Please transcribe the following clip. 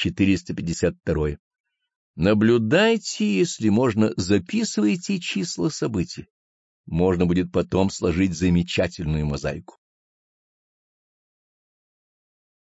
452. Наблюдайте, если можно, записывайте числа событий. Можно будет потом сложить замечательную мозаику.